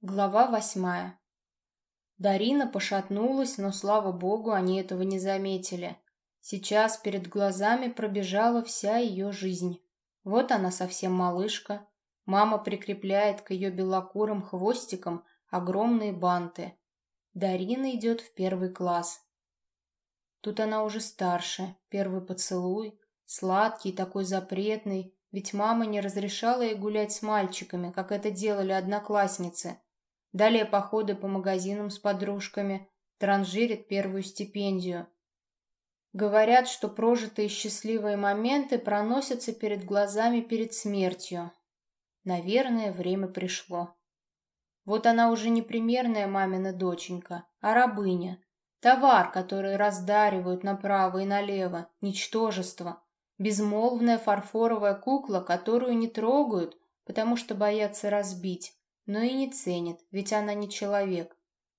Глава восьмая. Дарина пошатнулась, но, слава богу, они этого не заметили. Сейчас перед глазами пробежала вся ее жизнь. Вот она совсем малышка. Мама прикрепляет к ее белокурым хвостикам огромные банты. Дарина идет в первый класс. Тут она уже старше. Первый поцелуй. Сладкий, такой запретный. Ведь мама не разрешала ей гулять с мальчиками, как это делали одноклассницы. Далее походы по магазинам с подружками. Транжирит первую стипендию. Говорят, что прожитые счастливые моменты проносятся перед глазами перед смертью. Наверное, время пришло. Вот она уже не примерная мамина доченька, а рабыня. Товар, который раздаривают направо и налево, ничтожество. Безмолвная фарфоровая кукла, которую не трогают, потому что боятся разбить но и не ценит, ведь она не человек.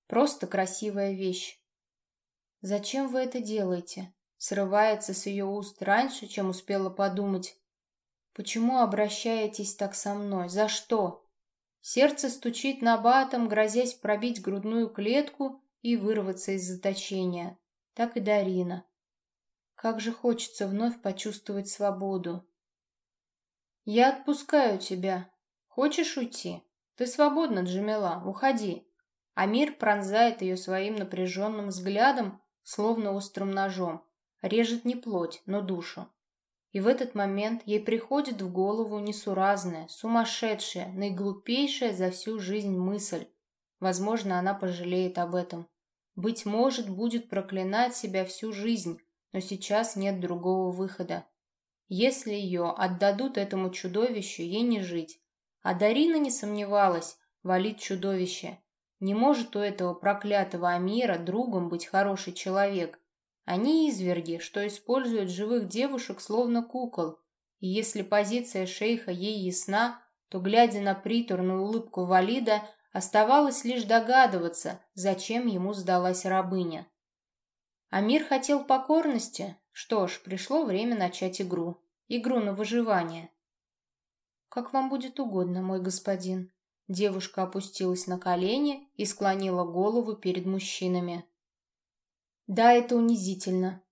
Просто красивая вещь. «Зачем вы это делаете?» Срывается с ее уст раньше, чем успела подумать. «Почему обращаетесь так со мной? За что?» Сердце стучит на батом, грозясь пробить грудную клетку и вырваться из заточения. Так и Дарина. Как же хочется вновь почувствовать свободу. «Я отпускаю тебя. Хочешь уйти?» «Ты свободна, Джамила, уходи». Амир пронзает ее своим напряженным взглядом, словно острым ножом. Режет не плоть, но душу. И в этот момент ей приходит в голову несуразная, сумасшедшая, наиглупейшая за всю жизнь мысль. Возможно, она пожалеет об этом. Быть может, будет проклинать себя всю жизнь, но сейчас нет другого выхода. Если ее отдадут этому чудовищу, ей не жить. А Дарина не сомневалась, валит чудовище. Не может у этого проклятого Амира другом быть хороший человек. Они изверги, что используют живых девушек словно кукол. И если позиция шейха ей ясна, то, глядя на приторную улыбку Валида, оставалось лишь догадываться, зачем ему сдалась рабыня. Амир хотел покорности? Что ж, пришло время начать игру. Игру на выживание. «Как вам будет угодно, мой господин». Девушка опустилась на колени и склонила голову перед мужчинами. «Да, это унизительно.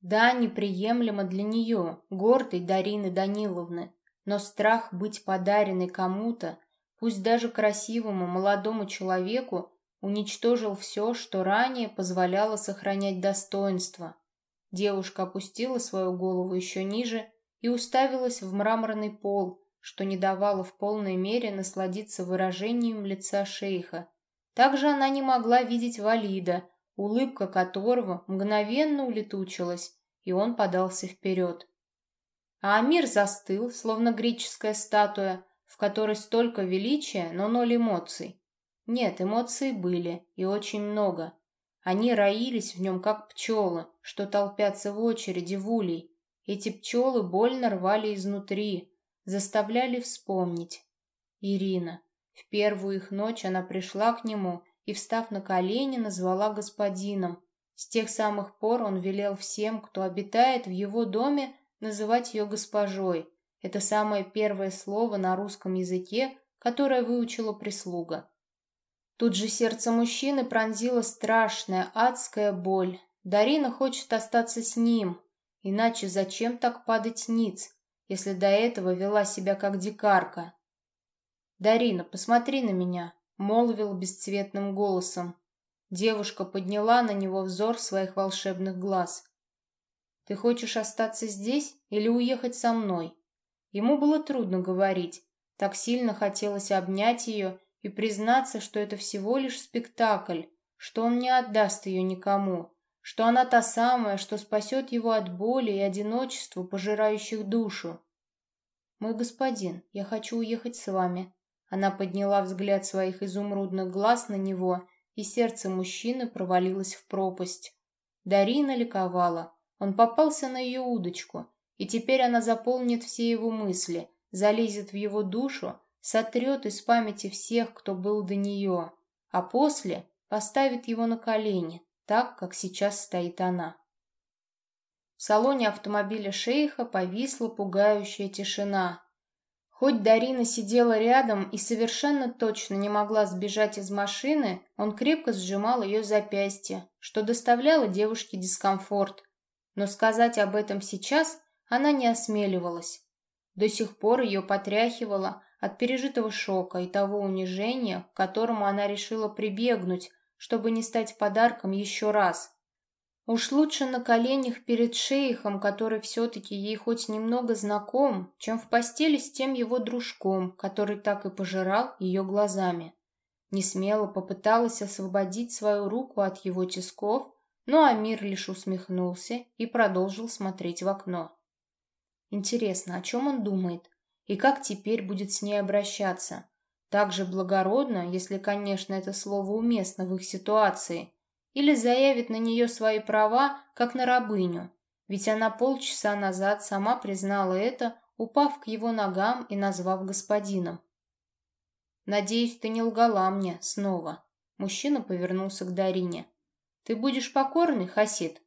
Да, неприемлемо для нее, гордой Дарины Даниловны, но страх быть подаренной кому-то, пусть даже красивому молодому человеку, уничтожил все, что ранее позволяло сохранять достоинство. Девушка опустила свою голову еще ниже и уставилась в мраморный пол, что не давало в полной мере насладиться выражением лица шейха. Также она не могла видеть Валида, улыбка которого мгновенно улетучилась, и он подался вперед. А Амир застыл, словно греческая статуя, в которой столько величия, но ноль эмоций. Нет, эмоции были, и очень много. Они роились в нем, как пчелы, что толпятся в очереди в улей. Эти пчелы больно рвали изнутри, заставляли вспомнить. Ирина. В первую их ночь она пришла к нему и, встав на колени, назвала господином. С тех самых пор он велел всем, кто обитает в его доме, называть ее госпожой. Это самое первое слово на русском языке, которое выучила прислуга. Тут же сердце мужчины пронзила страшная адская боль. Дарина хочет остаться с ним, иначе зачем так падать ниц? Если до этого вела себя как дикарка. «Дарина, посмотри на меня», — молвил бесцветным голосом. Девушка подняла на него взор своих волшебных глаз. «Ты хочешь остаться здесь или уехать со мной?» Ему было трудно говорить. Так сильно хотелось обнять ее и признаться, что это всего лишь спектакль, что он не отдаст ее никому, что она та самая, что спасет его от боли и одиночества, пожирающих душу. «Мой господин, я хочу уехать с вами». Она подняла взгляд своих изумрудных глаз на него, и сердце мужчины провалилось в пропасть. Дарина ликовала. Он попался на ее удочку, и теперь она заполнит все его мысли, залезет в его душу, сотрет из памяти всех, кто был до нее, а после поставит его на колени, так, как сейчас стоит она. В салоне автомобиля шейха повисла пугающая тишина. Хоть Дарина сидела рядом и совершенно точно не могла сбежать из машины, он крепко сжимал ее запястье, что доставляло девушке дискомфорт. Но сказать об этом сейчас она не осмеливалась. До сих пор ее потряхивало от пережитого шока и того унижения, к которому она решила прибегнуть, чтобы не стать подарком еще раз. Уж лучше на коленях перед шейхом, который все-таки ей хоть немного знаком, чем в постели с тем его дружком, который так и пожирал ее глазами. Несмело попыталась освободить свою руку от его тисков, но Амир лишь усмехнулся и продолжил смотреть в окно. Интересно, о чем он думает? И как теперь будет с ней обращаться? Так же благородно, если, конечно, это слово уместно в их ситуации – или заявит на нее свои права, как на рабыню, ведь она полчаса назад сама признала это, упав к его ногам и назвав господином. «Надеюсь, ты не лгала мне снова». Мужчина повернулся к Дарине. «Ты будешь покорный, Хасид?»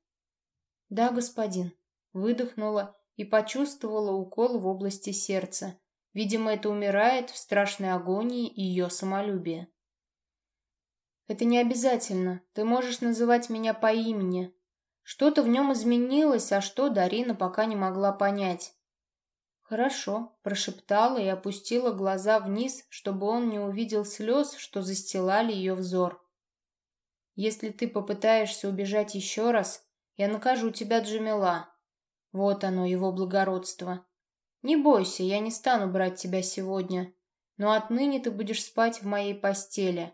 «Да, господин», — выдохнула и почувствовала укол в области сердца. Видимо, это умирает в страшной агонии ее самолюбие. Это не обязательно. Ты можешь называть меня по имени. Что-то в нем изменилось, а что Дарина пока не могла понять. «Хорошо», — прошептала и опустила глаза вниз, чтобы он не увидел слез, что застилали ее взор. «Если ты попытаешься убежать еще раз, я накажу тебя, Джамила». Вот оно, его благородство. «Не бойся, я не стану брать тебя сегодня, но отныне ты будешь спать в моей постели.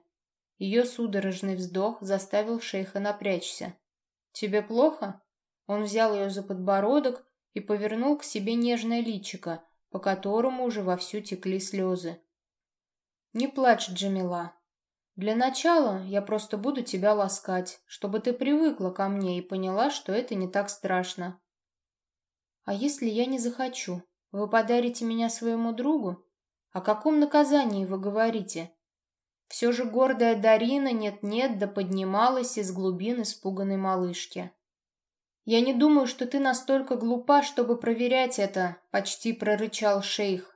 Ее судорожный вздох заставил шейха напрячься. «Тебе плохо?» Он взял ее за подбородок и повернул к себе нежное личико, по которому уже вовсю текли слезы. «Не плачь, Джамила. Для начала я просто буду тебя ласкать, чтобы ты привыкла ко мне и поняла, что это не так страшно. А если я не захочу? Вы подарите меня своему другу? О каком наказании вы говорите?» Все же гордая Дарина нет-нет да поднималась из глубин испуганной малышки. «Я не думаю, что ты настолько глупа, чтобы проверять это», — почти прорычал шейх.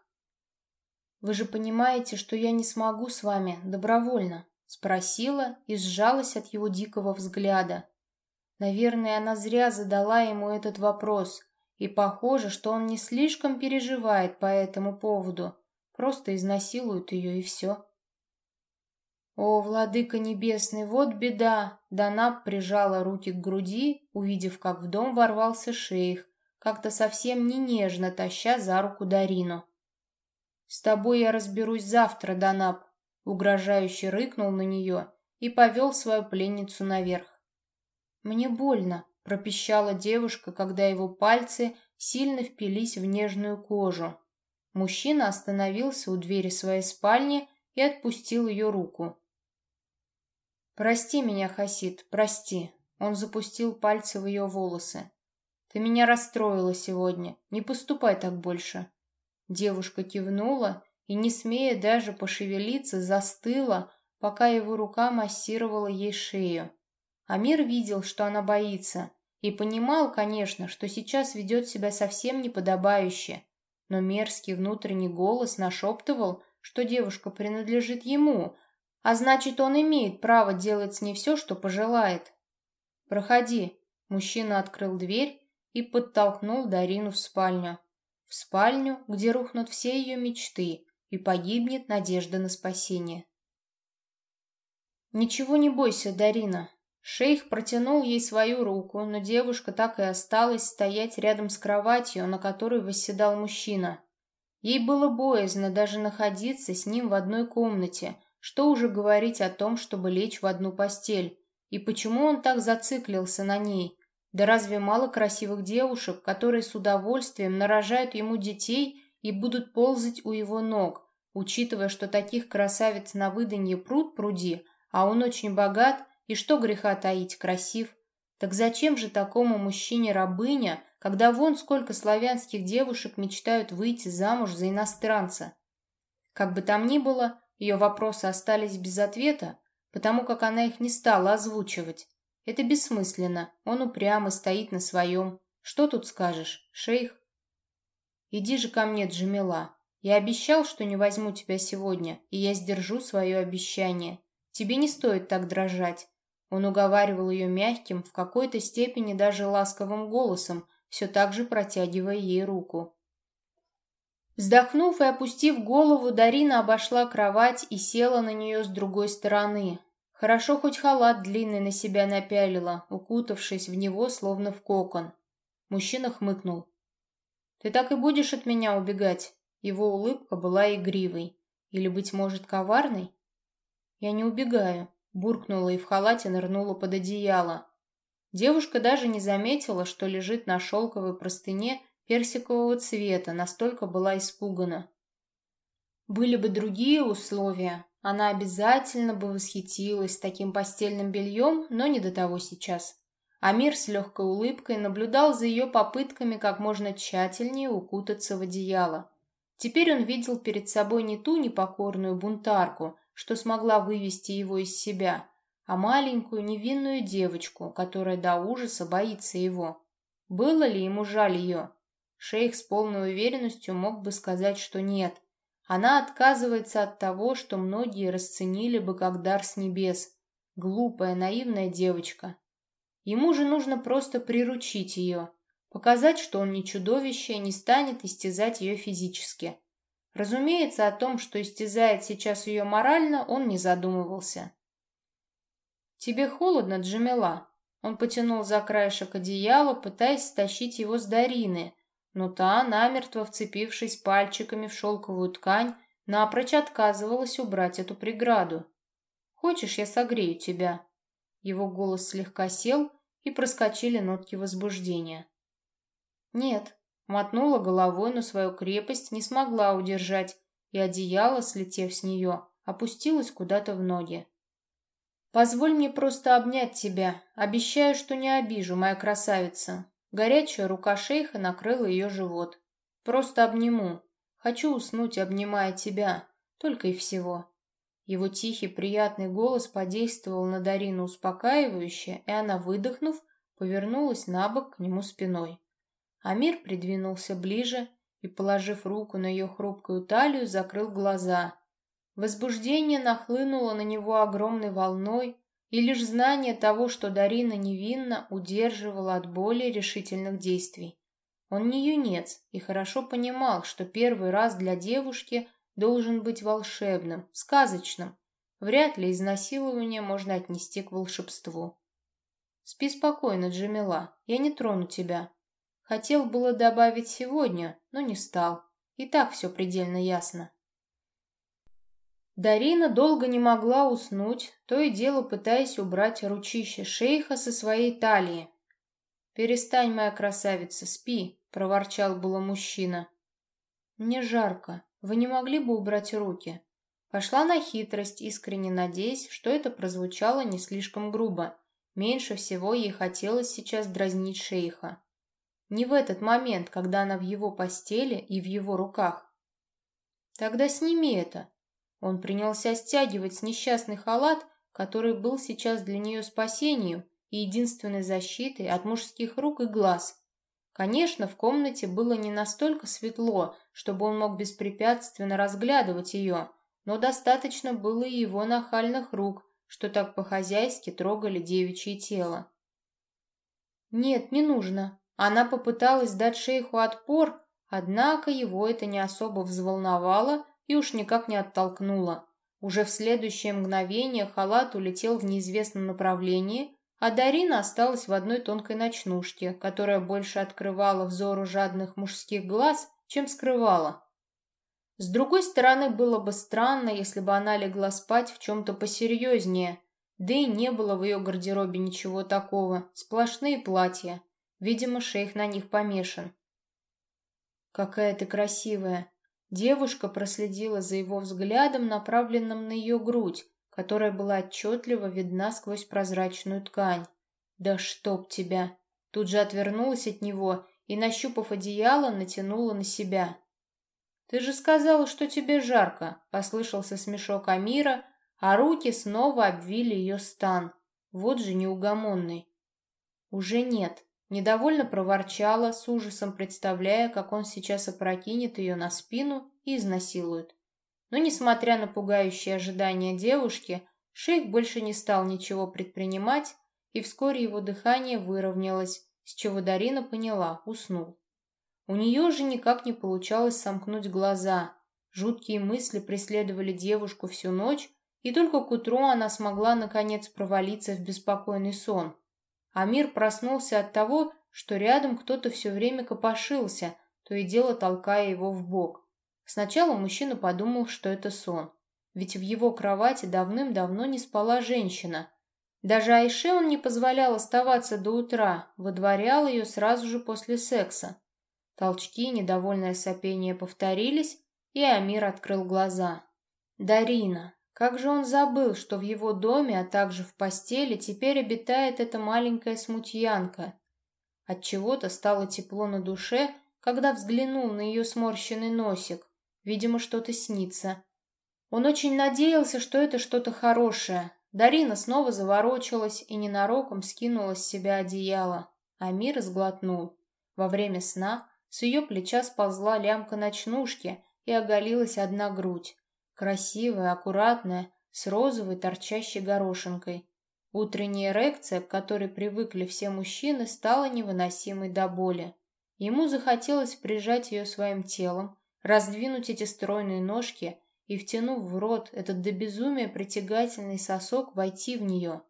«Вы же понимаете, что я не смогу с вами добровольно?» — спросила и сжалась от его дикого взгляда. Наверное, она зря задала ему этот вопрос, и похоже, что он не слишком переживает по этому поводу, просто изнасилует ее и все. «О, владыка небесный, вот беда!» Данаб прижала руки к груди, увидев, как в дом ворвался шейх, как-то совсем не нежно таща за руку Дарину. «С тобой я разберусь завтра, Данаб», — угрожающе рыкнул на нее и повел свою пленницу наверх. «Мне больно», — пропищала девушка, когда его пальцы сильно впились в нежную кожу. Мужчина остановился у двери своей спальни и отпустил ее руку. «Прости меня, Хасид, прости». Он запустил пальцы в ее волосы. «Ты меня расстроила сегодня. Не поступай так больше». Девушка кивнула и, не смея даже пошевелиться, застыла, пока его рука массировала ей шею. Амир видел, что она боится, и понимал, конечно, что сейчас ведет себя совсем неподобающе, но мерзкий внутренний голос нашептывал, что девушка принадлежит ему, а значит, он имеет право делать с ней все, что пожелает. «Проходи». Мужчина открыл дверь и подтолкнул Дарину в спальню. В спальню, где рухнут все ее мечты и погибнет надежда на спасение. «Ничего не бойся, Дарина». Шейх протянул ей свою руку, но девушка так и осталась стоять рядом с кроватью, на которой восседал мужчина. Ей было боязно даже находиться с ним в одной комнате, что уже говорить о том, чтобы лечь в одну постель? И почему он так зациклился на ней? Да разве мало красивых девушек, которые с удовольствием нарожают ему детей и будут ползать у его ног, учитывая, что таких красавиц на выданье пруд пруди, а он очень богат и что греха таить, красив? Так зачем же такому мужчине рабыня, когда вон сколько славянских девушек мечтают выйти замуж за иностранца? Как бы там ни было, ее вопросы остались без ответа, потому как она их не стала озвучивать. Это бессмысленно, он упрямо стоит на своем. Что тут скажешь, шейх? Иди же ко мне, Джамила. Я обещал, что не возьму тебя сегодня, и я сдержу свое обещание. Тебе не стоит так дрожать. Он уговаривал ее мягким, в какой-то степени даже ласковым голосом, все так же протягивая ей руку. Вздохнув и опустив голову, Дарина обошла кровать и села на нее с другой стороны. Хорошо хоть халат длинный на себя напялила, укутавшись в него, словно в кокон. Мужчина хмыкнул. «Ты так и будешь от меня убегать?» Его улыбка была игривой. Или, быть может, коварной? «Я не убегаю», — буркнула и в халате нырнула под одеяло. Девушка даже не заметила, что лежит на шелковой простыне персикового цвета, настолько была испугана. Были бы другие условия, она обязательно бы восхитилась таким постельным бельем, но не до того сейчас. Амир с легкой улыбкой наблюдал за ее попытками как можно тщательнее укутаться в одеяло. Теперь он видел перед собой не ту непокорную бунтарку, что смогла вывести его из себя, а маленькую невинную девочку, которая до ужаса боится его. Было ли ему жаль ее? Шейх с полной уверенностью мог бы сказать, что нет. Она отказывается от того, что многие расценили бы как дар с небес. Глупая, наивная девочка. Ему же нужно просто приручить ее, показать, что он не чудовище, не станет истязать ее физически. Разумеется, о том, что истязает сейчас ее морально, он не задумывался. «Тебе холодно, Джамила?» Он потянул за краешек одеяла, пытаясь стащить его с Дарины, но та, намертво вцепившись пальчиками в шелковую ткань, напрочь отказывалась убрать эту преграду. «Хочешь, я согрею тебя?» Его голос слегка сел, и проскочили нотки возбуждения. «Нет», — мотнула головой, но свою крепость не смогла удержать, и одеяло, слетев с нее, опустилось куда-то в ноги. «Позволь мне просто обнять тебя. Обещаю, что не обижу, моя красавица». Горячая рука шейха накрыла ее живот. «Просто обниму. Хочу уснуть, обнимая тебя. Только и всего». Его тихий, приятный голос подействовал на Дарину успокаивающе, и она, выдохнув, повернулась на бок к нему спиной. Амир придвинулся ближе и, положив руку на ее хрупкую талию, закрыл глаза, Возбуждение нахлынуло на него огромной волной, и лишь знание того, что Дарина невинна, удерживало от более решительных действий. Он не юнец и хорошо понимал, что первый раз для девушки должен быть волшебным, сказочным. Вряд ли изнасилование можно отнести к волшебству. «Спи спокойно, Джамила, я не трону тебя». Хотел было добавить сегодня, но не стал. И так все предельно ясно. Дарина долго не могла уснуть, то и дело пытаясь убрать ручище шейха со своей талии. «Перестань, моя красавица, спи», — проворчал было мужчина. «Мне жарко. Вы не могли бы убрать руки?» Пошла на хитрость, искренне надеясь, что это прозвучало не слишком грубо. Меньше всего ей хотелось сейчас дразнить шейха. Не в этот момент, когда она в его постели и в его руках. «Тогда сними это», он принялся стягивать с несчастный халат, который был сейчас для нее спасением и единственной защитой от мужских рук и глаз. Конечно, в комнате было не настолько светло, чтобы он мог беспрепятственно разглядывать ее, но достаточно было и его нахальных рук, что так по-хозяйски трогали девичье тело. «Нет, не нужно». Она попыталась дать шейху отпор, однако его это не особо взволновало, и уж никак не оттолкнула. Уже в следующее мгновение халат улетел в неизвестном направлении, а Дарина осталась в одной тонкой ночнушке, которая больше открывала взору жадных мужских глаз, чем скрывала. С другой стороны, было бы странно, если бы она легла спать в чем-то посерьезнее, да и не было в ее гардеробе ничего такого, сплошные платья. Видимо, шейх на них помешан. «Какая ты красивая!» Девушка проследила за его взглядом, направленным на ее грудь, которая была отчетливо видна сквозь прозрачную ткань. «Да чтоб тебя!» Тут же отвернулась от него и, нащупав одеяло, натянула на себя. «Ты же сказала, что тебе жарко!» — послышался смешок Амира, а руки снова обвили ее стан. Вот же неугомонный. «Уже нет», недовольно проворчала, с ужасом представляя, как он сейчас опрокинет ее на спину и изнасилует. Но, несмотря на пугающие ожидания девушки, шейх больше не стал ничего предпринимать, и вскоре его дыхание выровнялось, с чего Дарина поняла, уснул. У нее же никак не получалось сомкнуть глаза. Жуткие мысли преследовали девушку всю ночь, и только к утру она смогла наконец провалиться в беспокойный сон. Амир проснулся от того, что рядом кто-то все время копошился, то и дело толкая его в бок. Сначала мужчина подумал, что это сон, ведь в его кровати давным-давно не спала женщина. Даже Айше он не позволял оставаться до утра, выдворял ее сразу же после секса. Толчки и недовольное сопение повторились, и Амир открыл глаза. Дарина. Как же он забыл, что в его доме, а также в постели теперь обитает эта маленькая смутьянка. От чего-то стало тепло на душе, когда взглянул на ее сморщенный носик. Видимо, что-то снится. Он очень надеялся, что это что-то хорошее. Дарина снова заворочилась и ненароком скинула с себя одеяло. Амир сглотнул. Во время сна с ее плеча сползла лямка ночнушки и оголилась одна грудь. Красивая, аккуратная, с розовой торчащей горошинкой. Утренняя эрекция, к которой привыкли все мужчины, стала невыносимой до боли. Ему захотелось прижать ее своим телом, раздвинуть эти стройные ножки и, втянув в рот этот до безумия притягательный сосок, войти в нее.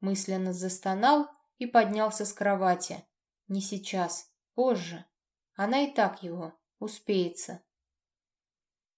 Мысленно застонал и поднялся с кровати. Не сейчас, позже. Она и так его успеется.